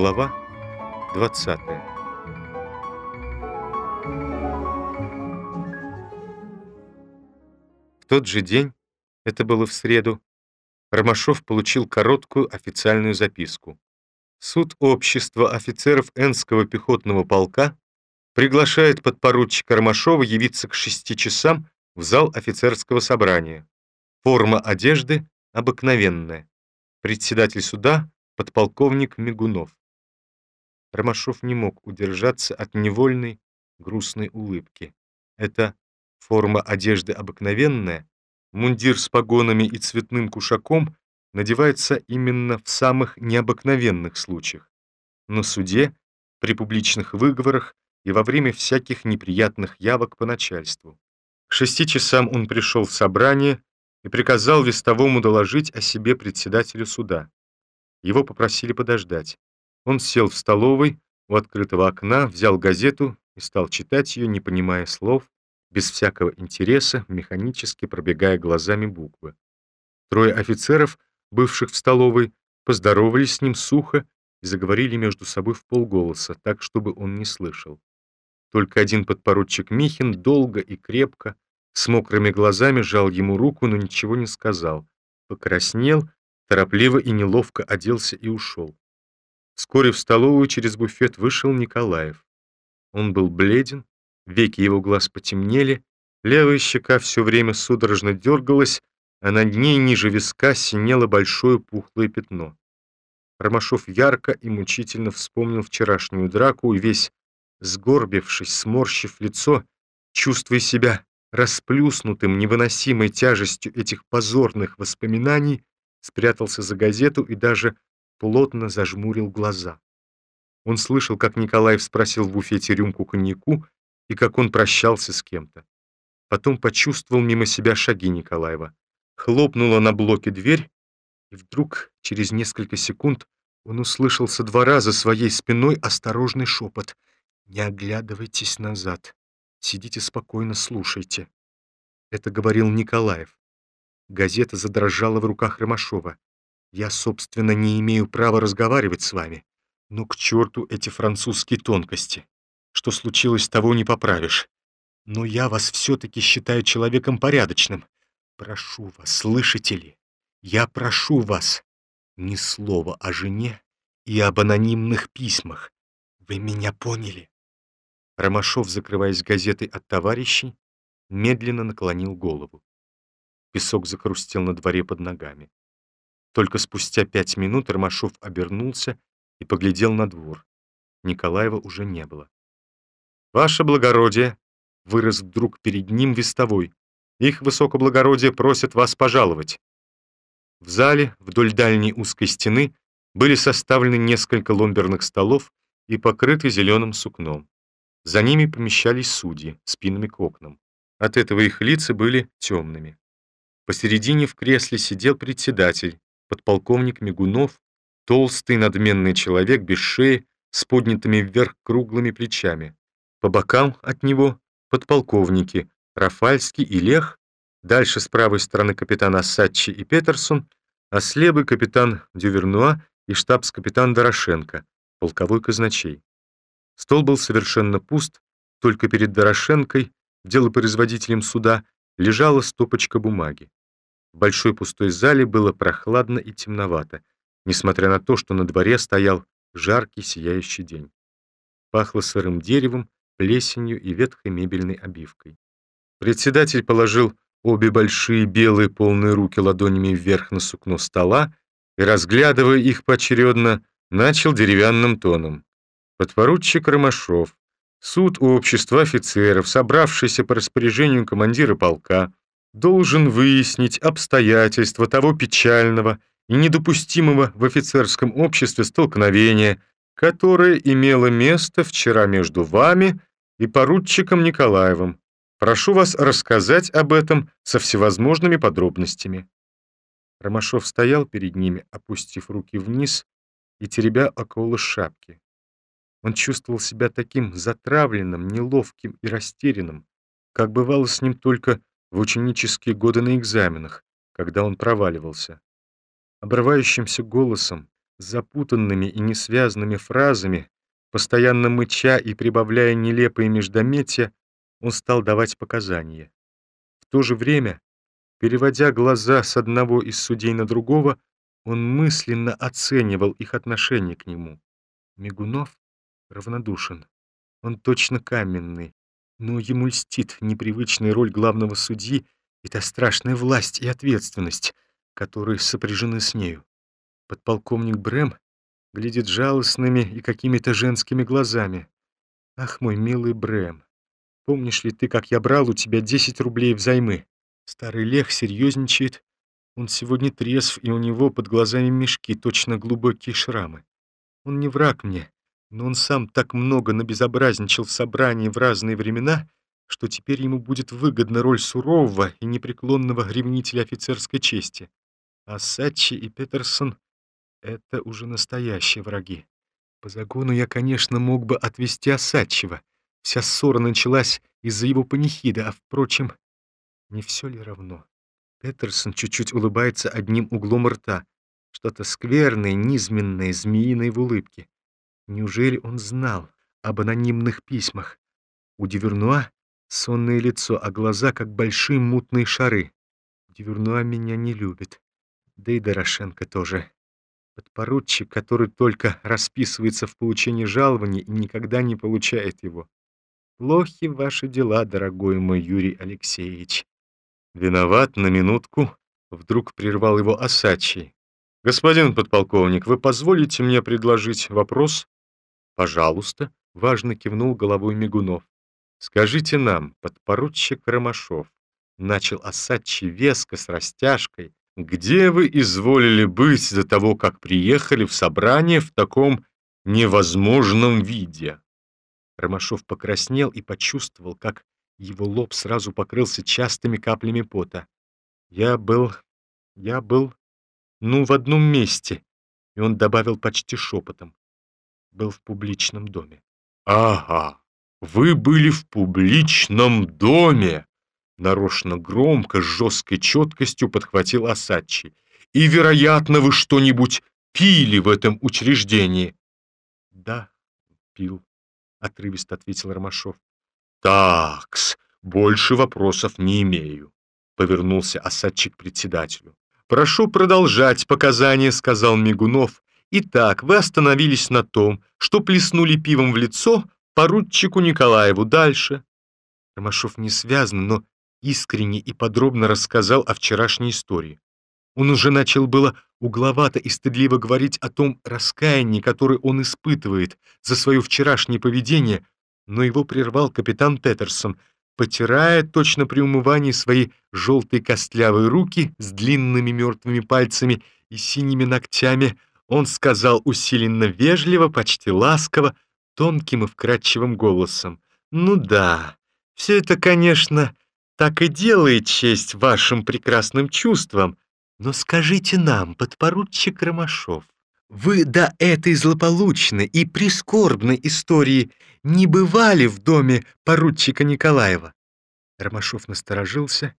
Глава 20 В тот же день, это было в среду, Ромашов получил короткую официальную записку. Суд общества офицеров Энского пехотного полка приглашает подпоручика Ромашова явиться к шести часам в зал офицерского собрания. Форма одежды обыкновенная. Председатель суда — подполковник Мигунов. Ромашов не мог удержаться от невольной грустной улыбки. Это форма одежды обыкновенная, мундир с погонами и цветным кушаком надевается именно в самых необыкновенных случаях. На суде, при публичных выговорах и во время всяких неприятных явок по начальству. К шести часам он пришел в собрание и приказал вестовому доложить о себе председателю суда. Его попросили подождать. Он сел в столовой у открытого окна, взял газету и стал читать ее, не понимая слов, без всякого интереса, механически пробегая глазами буквы. Трое офицеров, бывших в столовой, поздоровались с ним сухо и заговорили между собой в полголоса, так, чтобы он не слышал. Только один подпоручик Михин долго и крепко, с мокрыми глазами жал ему руку, но ничего не сказал. Покраснел, торопливо и неловко оделся и ушел. Вскоре в столовую через буфет вышел Николаев. Он был бледен, веки его глаз потемнели, левая щека все время судорожно дергалась, а над ней ниже виска синело большое пухлое пятно. Ромашов ярко и мучительно вспомнил вчерашнюю драку и весь, сгорбившись, сморщив лицо, чувствуя себя расплюснутым невыносимой тяжестью этих позорных воспоминаний, спрятался за газету и даже плотно зажмурил глаза. Он слышал, как Николаев спросил в буфете рюмку коньяку и как он прощался с кем-то. Потом почувствовал мимо себя шаги Николаева. Хлопнула на блоке дверь, и вдруг, через несколько секунд, он услышал со двора за своей спиной осторожный шепот. «Не оглядывайтесь назад. Сидите спокойно, слушайте». Это говорил Николаев. Газета задрожала в руках Ромашова. Я, собственно, не имею права разговаривать с вами. Но к черту эти французские тонкости. Что случилось, того не поправишь. Но я вас все-таки считаю человеком порядочным. Прошу вас, слышите ли? Я прошу вас. Ни слова о жене и об анонимных письмах. Вы меня поняли?» Ромашов, закрываясь газетой от товарищей, медленно наклонил голову. Песок закрустел на дворе под ногами. Только спустя пять минут Ромашов обернулся и поглядел на двор. Николаева уже не было. «Ваше благородие!» — вырос вдруг перед ним вестовой. «Их высокоблагородие просят вас пожаловать». В зале, вдоль дальней узкой стены, были составлены несколько ломберных столов и покрыты зеленым сукном. За ними помещались судьи, спинами к окнам. От этого их лица были темными. Посередине в кресле сидел председатель, подполковник Мигунов, толстый надменный человек без шеи, с поднятыми вверх круглыми плечами. По бокам от него подполковники Рафальский и Лех, дальше с правой стороны капитан Ассадчи и Петерсон, а слева капитан Дювернуа и штабс-капитан Дорошенко, полковой казначей. Стол был совершенно пуст, только перед Дорошенкой, делопроизводителем суда, лежала стопочка бумаги. В большой пустой зале было прохладно и темновато, несмотря на то, что на дворе стоял жаркий сияющий день. Пахло сырым деревом, плесенью и ветхой мебельной обивкой. Председатель положил обе большие белые полные руки ладонями вверх на сукно стола и, разглядывая их поочередно, начал деревянным тоном. Подпоручик Ромашов, суд общества офицеров, собравшийся по распоряжению командира полка, должен выяснить обстоятельства того печального и недопустимого в офицерском обществе столкновения, которое имело место вчера между вами и поручиком Николаевым. Прошу вас рассказать об этом со всевозможными подробностями». Ромашов стоял перед ними, опустив руки вниз и теребя около шапки. Он чувствовал себя таким затравленным, неловким и растерянным, как бывало с ним только в ученические годы на экзаменах, когда он проваливался. Обрывающимся голосом, запутанными и несвязанными фразами, постоянно мыча и прибавляя нелепые междометия, он стал давать показания. В то же время, переводя глаза с одного из судей на другого, он мысленно оценивал их отношение к нему. Мигунов равнодушен. Он точно каменный, но ему льстит непривычная роль главного судьи и та страшная власть и ответственность, которые сопряжены с нею. Подполковник Брэм глядит жалостными и какими-то женскими глазами. Ах, мой милый Брэм, помнишь ли ты, как я брал у тебя 10 рублей взаймы? Старый Лех серьезничает. Он сегодня трезв, и у него под глазами мешки, точно глубокие шрамы. Он не враг мне, но он сам так много набезобразничал в собрании в разные времена, что теперь ему будет выгодна роль сурового и непреклонного ревнителя офицерской чести. А Сатчи и Петерсон — это уже настоящие враги. По загону я, конечно, мог бы отвести Осадчего. Вся ссора началась из-за его панихида, а, впрочем, не все ли равно? Петерсон чуть-чуть улыбается одним углом рта. Что-то скверное, низменное, змеиное в улыбке. Неужели он знал об анонимных письмах? У Дивернуа сонное лицо, а глаза как большие мутные шары. Дивернуа меня не любит. Да и Дорошенко тоже. Подпоручик, который только расписывается в получении жалования и никогда не получает его. Плохи ваши дела, дорогой мой Юрий Алексеевич. Виноват на минутку, вдруг прервал его Осачий. Господин подполковник, вы позволите мне предложить вопрос? «Пожалуйста», — важно кивнул головой Мигунов. «Скажите нам, подпоручик Ромашов», — начал Осадчий веско с растяжкой, «где вы изволили быть до того, как приехали в собрание в таком невозможном виде?» Ромашов покраснел и почувствовал, как его лоб сразу покрылся частыми каплями пота. «Я был... я был... ну, в одном месте», и он добавил почти шепотом был в публичном доме. «Ага, вы были в публичном доме!» Нарочно громко, с жесткой четкостью подхватил Осадчий. «И, вероятно, вы что-нибудь пили в этом учреждении?» «Да, пил», — отрывисто ответил Ромашов. «Такс, больше вопросов не имею», — повернулся Осадчик к председателю. «Прошу продолжать показания», — сказал Мигунов, Итак, вы остановились на том, что плеснули пивом в лицо поручику Николаеву. Дальше. Ромашов не связан, но искренне и подробно рассказал о вчерашней истории. Он уже начал было угловато и стыдливо говорить о том раскаянии, которое он испытывает за свое вчерашнее поведение, но его прервал капитан Петерсон, потирая точно при умывании свои желтые костлявые руки с длинными мертвыми пальцами и синими ногтями, он сказал усиленно вежливо, почти ласково, тонким и вкрадчивым голосом. «Ну да, все это, конечно, так и делает честь вашим прекрасным чувствам, но скажите нам, подпоручик Ромашов, вы до этой злополучной и прискорбной истории не бывали в доме поручика Николаева?» Ромашов насторожился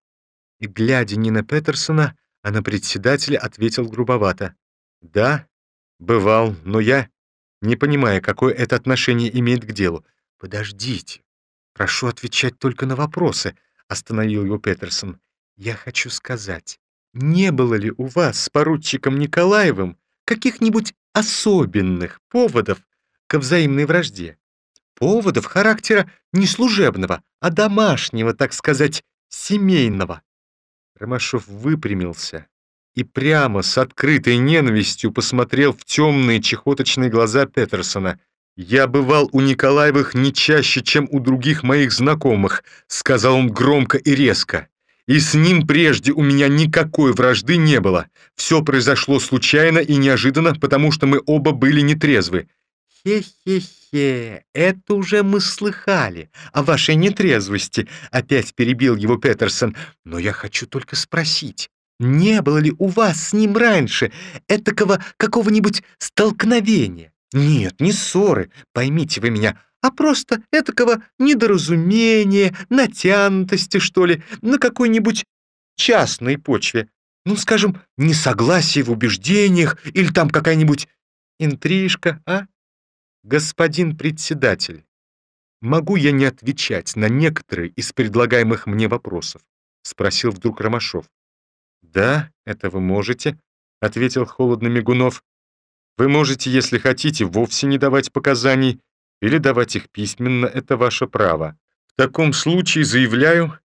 и, глядя не на Петерсона, а на председателя, ответил грубовато. «Да, «Бывал, но я, не понимая, какое это отношение имеет к делу». «Подождите. Прошу отвечать только на вопросы», — остановил его Петерсон. «Я хочу сказать, не было ли у вас с поручиком Николаевым каких-нибудь особенных поводов к взаимной вражде? Поводов характера не служебного, а домашнего, так сказать, семейного?» Ромашов выпрямился и прямо с открытой ненавистью посмотрел в темные чехоточные глаза Петерсона. «Я бывал у Николаевых не чаще, чем у других моих знакомых», сказал он громко и резко. «И с ним прежде у меня никакой вражды не было. Все произошло случайно и неожиданно, потому что мы оба были нетрезвы». «Хе-хе-хе, это уже мы слыхали о вашей нетрезвости», опять перебил его Петерсон. «Но я хочу только спросить, не было ли у вас с ним раньше этакого какого-нибудь столкновения? Нет, не ссоры, поймите вы меня, а просто этакого недоразумения, натянутости, что ли, на какой-нибудь частной почве. Ну, скажем, несогласие в убеждениях или там какая-нибудь Интрижка, а? Господин председатель, могу я не отвечать на некоторые из предлагаемых мне вопросов? Спросил вдруг Ромашов. Да, это вы можете, ответил холодно Мигунов. Вы можете, если хотите, вовсе не давать показаний или давать их письменно, это ваше право. В таком случае заявляю,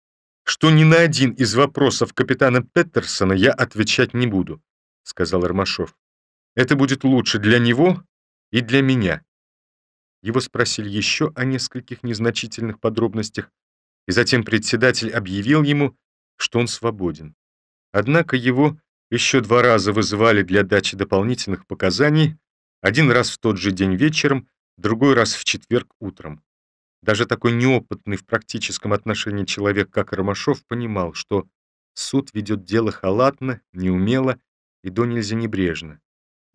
что ни на один из вопросов капитана Петерсона я отвечать не буду, сказал Ромашов. Это будет лучше для него и для меня. Его спросили еще о нескольких незначительных подробностях, и затем председатель объявил ему, что он свободен. Однако его еще два раза вызывали для дачи дополнительных показаний, один раз в тот же день вечером, другой раз в четверг утром. Даже такой неопытный в практическом отношении человек, как Ромашов, понимал, что суд ведет дело халатно, неумело и до нельзя небрежно,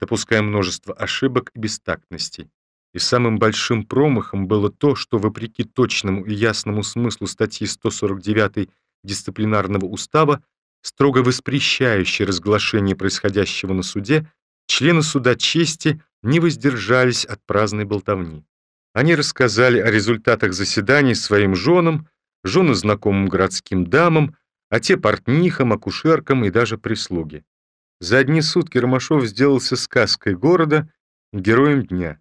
допуская множество ошибок и бестактностей. И самым большим промахом было то, что, вопреки точному и ясному смыслу статьи 149 дисциплинарного устава, строго воспрещающей разглашение происходящего на суде, члены суда чести не воздержались от праздной болтовни. Они рассказали о результатах заседаний своим женам, жены знакомым городским дамам, а те портнихам, акушеркам и даже прислуге. За одни сутки Ромашов сделался сказкой города героем дня.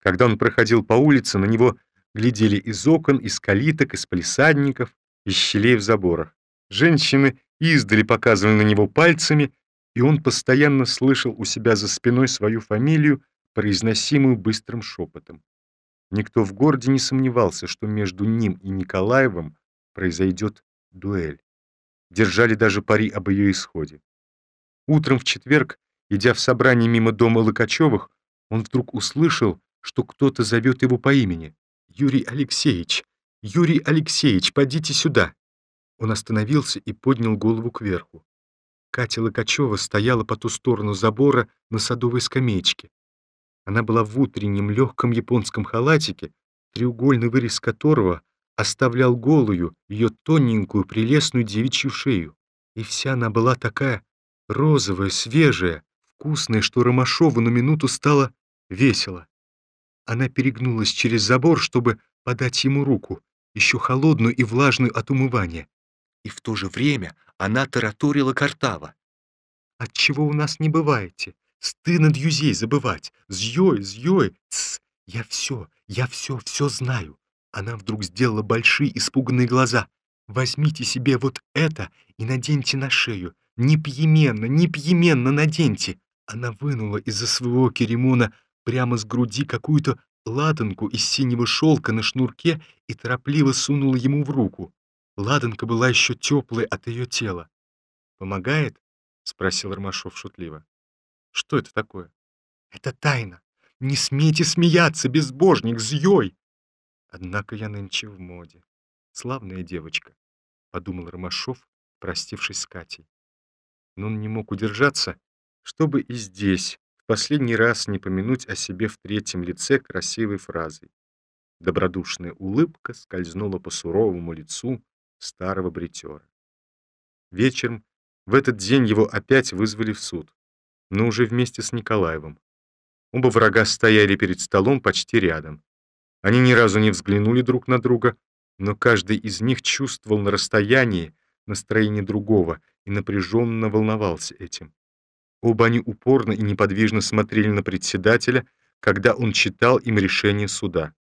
Когда он проходил по улице, на него глядели из окон, из калиток, из палисадников, из щелей в заборах. Женщины издали показывали на него пальцами, и он постоянно слышал у себя за спиной свою фамилию, произносимую быстрым шепотом. Никто в городе не сомневался, что между ним и Николаевым произойдет дуэль. Держали даже пари об ее исходе. Утром в четверг, идя в собрание мимо дома Лыкачевых, он вдруг услышал, что кто-то зовет его по имени. «Юрий Алексеевич! Юрий Алексеевич, подите сюда!» Он остановился и поднял голову кверху. Катя Лыкачева стояла по ту сторону забора на садовой скамеечке. Она была в утреннем легком японском халатике, треугольный вырез которого оставлял голую ее тоненькую прелестную девичью шею. И вся она была такая розовая, свежая, вкусная, что Ромашову на минуту стало весело. Она перегнулась через забор, чтобы подать ему руку, еще холодную и влажную от умывания. И в то же время она тараторила Картава. «Отчего у нас не бываете? Стыдно дюзей забывать. Зьёй, зьёй, тс. Я все, я все, все знаю. Она вдруг сделала большие испуганные глаза. Возьмите себе вот это и наденьте на шею. Непьеменно, непьеменно наденьте. Она вынула из-за своего керемона прямо с груди какую-то ладанку из синего шелка на шнурке и торопливо сунула ему в руку. Ладанка была еще теплой от ее тела. «Помогает?» — спросил Ромашов шутливо. Что это такое? Это тайна. Не смейте смеяться, безбожник, зьёй! Однако я нынче в моде. Славная девочка, — подумал Ромашов, простившись с Катей. Но он не мог удержаться, чтобы и здесь в последний раз не помянуть о себе в третьем лице красивой фразой. Добродушная улыбка скользнула по суровому лицу старого бритера. Вечером в этот день его опять вызвали в суд но уже вместе с Николаевым. Оба врага стояли перед столом почти рядом. Они ни разу не взглянули друг на друга, но каждый из них чувствовал на расстоянии настроение другого и напряженно волновался этим. Оба они упорно и неподвижно смотрели на председателя, когда он читал им решение суда.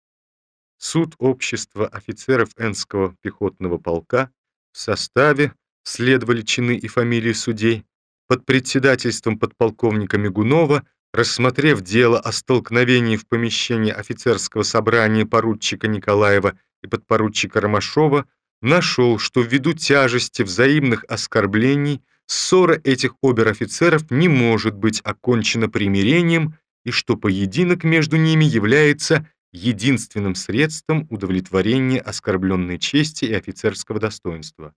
Суд общества офицеров Энского пехотного полка в составе следовали чины и фамилии судей, под председательством подполковника Мигунова, рассмотрев дело о столкновении в помещении офицерского собрания поручика Николаева и подпоручика Ромашова, нашел, что ввиду тяжести взаимных оскорблений ссора этих обер-офицеров не может быть окончена примирением и что поединок между ними является единственным средством удовлетворения оскорбленной чести и офицерского достоинства.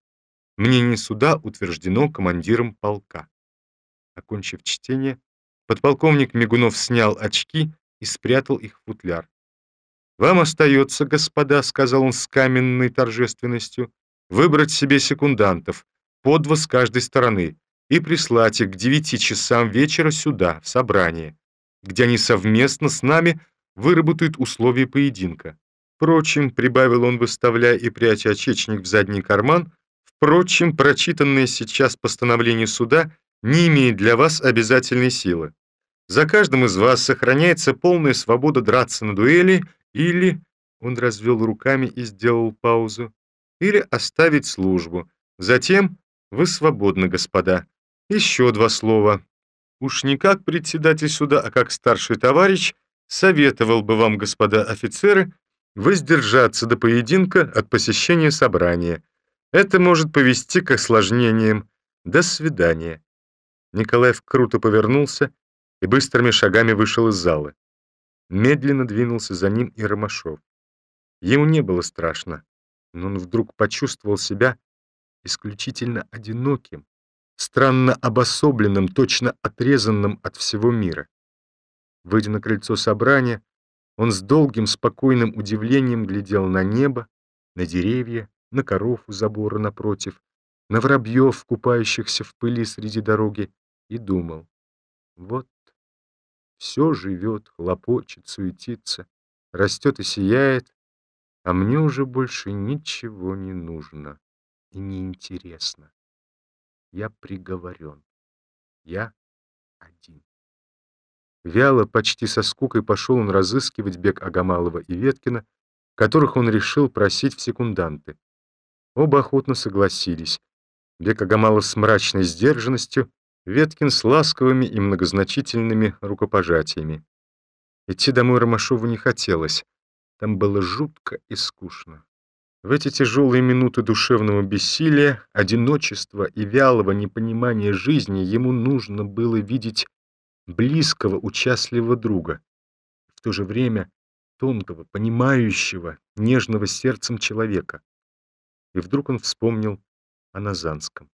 Мнение суда утверждено командиром полка. Окончив чтение, подполковник Мигунов снял очки и спрятал их в футляр. «Вам остается, господа», — сказал он с каменной торжественностью, «выбрать себе секундантов, по два с каждой стороны, и прислать их к девяти часам вечера сюда, в собрание, где они совместно с нами выработают условия поединка. Впрочем, прибавил он, выставляя и пряча очечник в задний карман, впрочем, прочитанное сейчас постановление суда не имеет для вас обязательной силы. За каждым из вас сохраняется полная свобода драться на дуэли или, он развел руками и сделал паузу, или оставить службу. Затем вы свободны, господа. Еще два слова. Уж не как председатель суда, а как старший товарищ, советовал бы вам, господа офицеры, воздержаться до поединка от посещения собрания. Это может повести к осложнениям. До свидания. Николаев круто повернулся и быстрыми шагами вышел из зала. Медленно двинулся за ним и Ромашов. Ему не было страшно, но он вдруг почувствовал себя исключительно одиноким, странно обособленным, точно отрезанным от всего мира. Выйдя на крыльцо собрания, он с долгим спокойным удивлением глядел на небо, на деревья, на коров у забора напротив, на воробьев, купающихся в пыли среди дороги, и думал, вот, все живет, хлопочет, суетится, растет и сияет, а мне уже больше ничего не нужно и не интересно. Я приговорен. Я один. Вяло, почти со скукой пошел он разыскивать Бег Агамалова и Веткина, которых он решил просить в секунданты. Оба охотно согласились. Бег Агамалов с мрачной сдержанностью, Веткин с ласковыми и многозначительными рукопожатиями. Идти домой Ромашову не хотелось. Там было жутко и скучно. В эти тяжелые минуты душевного бессилия, одиночества и вялого непонимания жизни ему нужно было видеть близкого, участливого друга, в то же время тонкого, понимающего, нежного сердцем человека. И вдруг он вспомнил о Назанском.